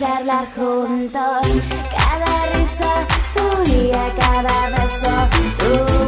charlar juntos. Cada risa tuya, cada beso tuya.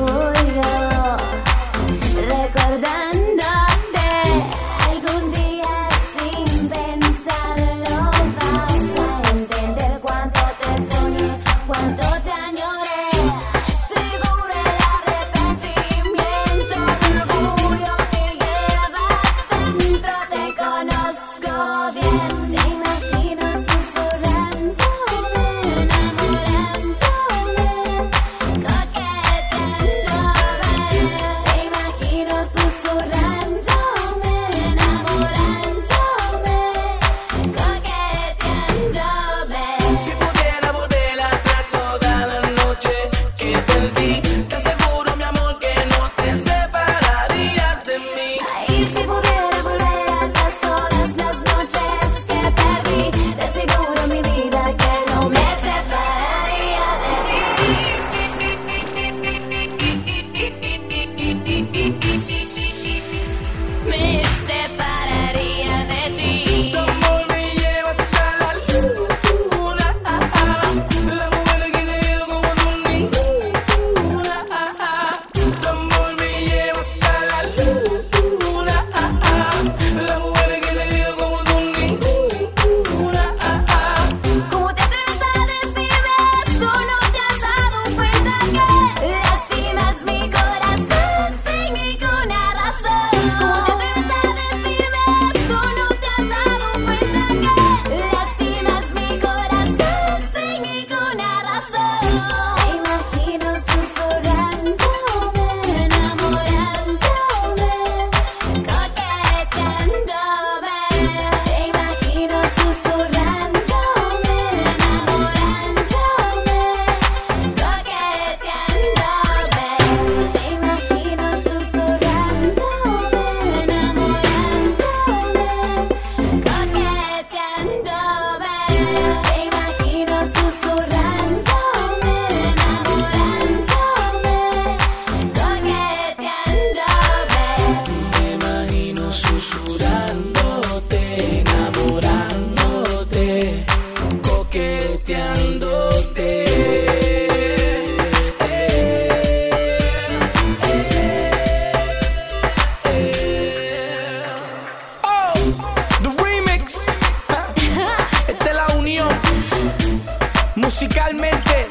musicalmente.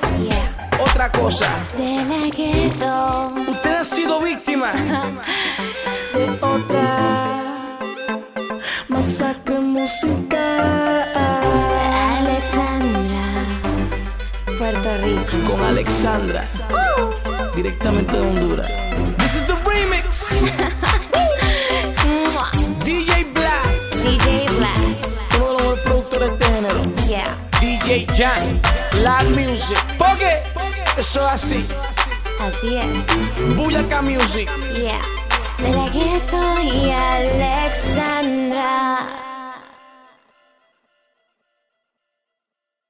Otra cosa. De la. Usted ha sido víctima de otra masacre musical. Alexandra, Puerto Rico. Con Alexandra. Uh. Directamente de Honduras. This is the remix. DJ Jan, Live Music. Porque eso es así. Así es. Buyaka Music. Yeah. De la gueto y Alexandra.